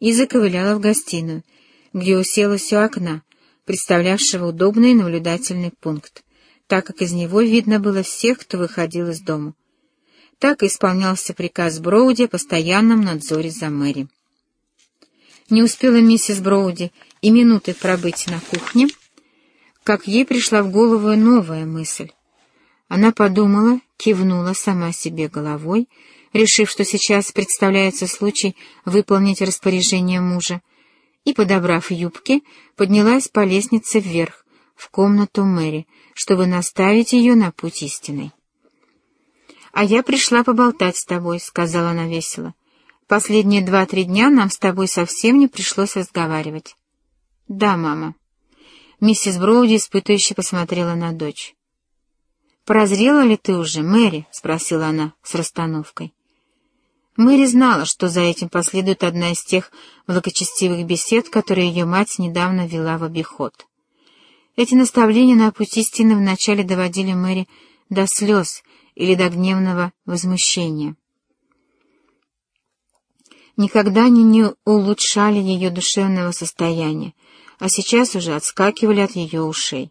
и заковыляла в гостиную, где уселась у окна, представлявшего удобный наблюдательный пункт, так как из него видно было всех, кто выходил из дома. Так исполнялся приказ Броуди о постоянном надзоре за Мэри. Не успела миссис Броуди и минуты пробыть на кухне, как ей пришла в голову новая мысль. Она подумала, кивнула сама себе головой, решив, что сейчас представляется случай выполнить распоряжение мужа, и, подобрав юбки, поднялась по лестнице вверх, в комнату Мэри, чтобы наставить ее на путь истинный. «А я пришла поболтать с тобой», — сказала она весело. «Последние два-три дня нам с тобой совсем не пришлось разговаривать». «Да, мама». Миссис Броуди испытующе посмотрела на дочь. «Прозрела ли ты уже, Мэри?» — спросила она с расстановкой. Мэри знала, что за этим последует одна из тех благочестивых бесед, которые ее мать недавно вела в обиход. Эти наставления на путь истины вначале доводили Мэри до слез или до гневного возмущения. Никогда они не улучшали ее душевного состояния, а сейчас уже отскакивали от ее ушей.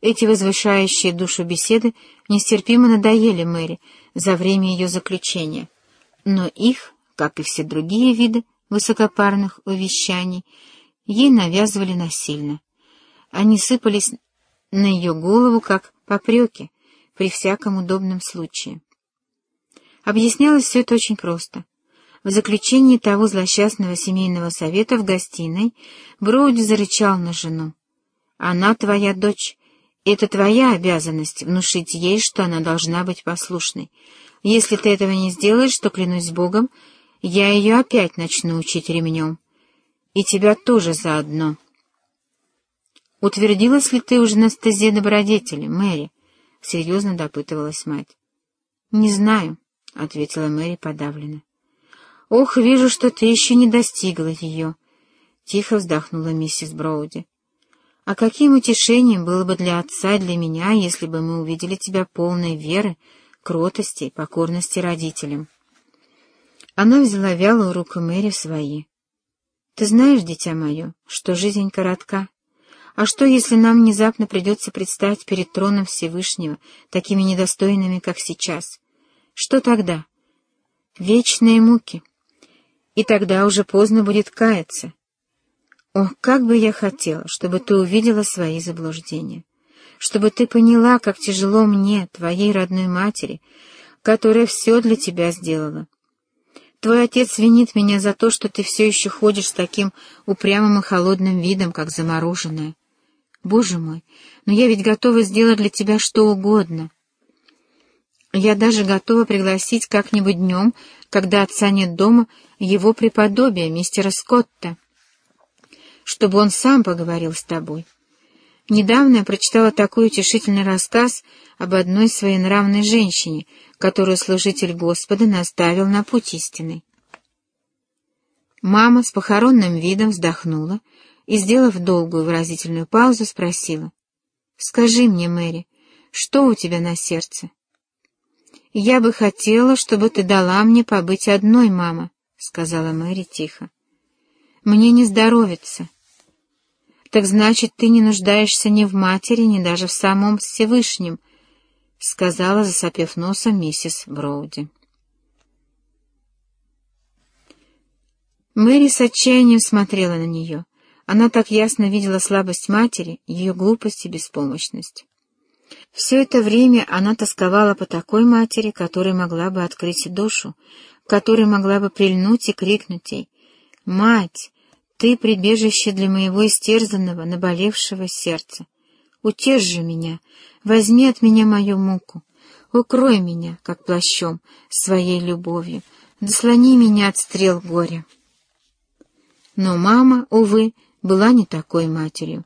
Эти возвышающие душу беседы нестерпимо надоели Мэри за время ее заключения, но их, как и все другие виды высокопарных увещаний, ей навязывали насильно. Они сыпались на ее голову, как попреки, при всяком удобном случае. Объяснялось все это очень просто. В заключении того злосчастного семейного совета в гостиной Броуди зарычал на жену. «Она твоя дочь. Это твоя обязанность внушить ей, что она должна быть послушной. Если ты этого не сделаешь, то, клянусь Богом, я ее опять начну учить ремнем. И тебя тоже заодно». «Утвердилась ли ты уже на стезе добродетели, Мэри?» — серьезно допытывалась мать. «Не знаю», — ответила Мэри подавленно. «Ох, вижу, что ты еще не достигла ее», — тихо вздохнула миссис Броуди. «А каким утешением было бы для отца и для меня, если бы мы увидели тебя полной веры, кротости и покорности родителям?» Она взяла вялую руку Мэри в свои. «Ты знаешь, дитя мое, что жизнь коротка. А что, если нам внезапно придется предстать перед троном Всевышнего, такими недостойными, как сейчас? Что тогда? Вечные муки» и тогда уже поздно будет каяться. Ох, как бы я хотела, чтобы ты увидела свои заблуждения, чтобы ты поняла, как тяжело мне, твоей родной матери, которая все для тебя сделала. Твой отец винит меня за то, что ты все еще ходишь с таким упрямым и холодным видом, как замороженная. Боже мой, но я ведь готова сделать для тебя что угодно. Я даже готова пригласить как-нибудь днем, когда отца нет дома, его преподобие, мистера Скотта, чтобы он сам поговорил с тобой. Недавно я прочитала такой утешительный рассказ об одной своенравной женщине, которую служитель Господа наставил на путь истинный. Мама с похоронным видом вздохнула и, сделав долгую выразительную паузу, спросила. — Скажи мне, Мэри, что у тебя на сердце? — «Я бы хотела, чтобы ты дала мне побыть одной, мама», — сказала Мэри тихо. «Мне не здоровится». «Так значит, ты не нуждаешься ни в матери, ни даже в самом Всевышнем», — сказала, засопев носом миссис Броуди. Мэри с отчаянием смотрела на нее. Она так ясно видела слабость матери, ее глупость и беспомощность. Все это время она тосковала по такой матери, которая могла бы открыть душу, которая могла бы прильнуть и крикнуть ей «Мать, ты прибежище для моего истерзанного, наболевшего сердца! Утешь же меня, возьми от меня мою муку, укрой меня, как плащом, своей любовью, дослони меня от стрел горя». Но мама, увы, была не такой матерью.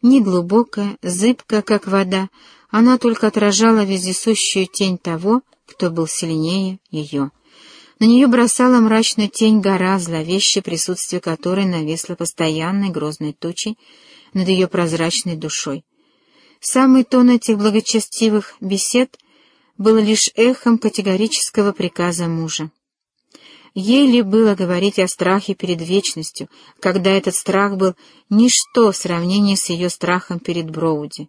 Неглубокая, зыбкая, как вода, она только отражала вездесущую тень того, кто был сильнее ее. На нее бросала мрачную тень гора, зловещее присутствие которой нависло постоянной грозной тучей над ее прозрачной душой. Самый тон этих благочестивых бесед был лишь эхом категорического приказа мужа. Ей ли было говорить о страхе перед вечностью, когда этот страх был ничто в сравнении с ее страхом перед Броуди?